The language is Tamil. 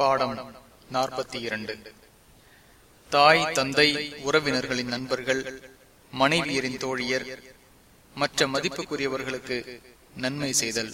பாடம் நாற்பத்தி இரண்டு. தாய் தந்தை உறவினர்களின் நண்பர்கள் மனைவியரின் தோழியர் மற்ற மதிப்புக்குரியவர்களுக்கு நன்மை செய்தல்.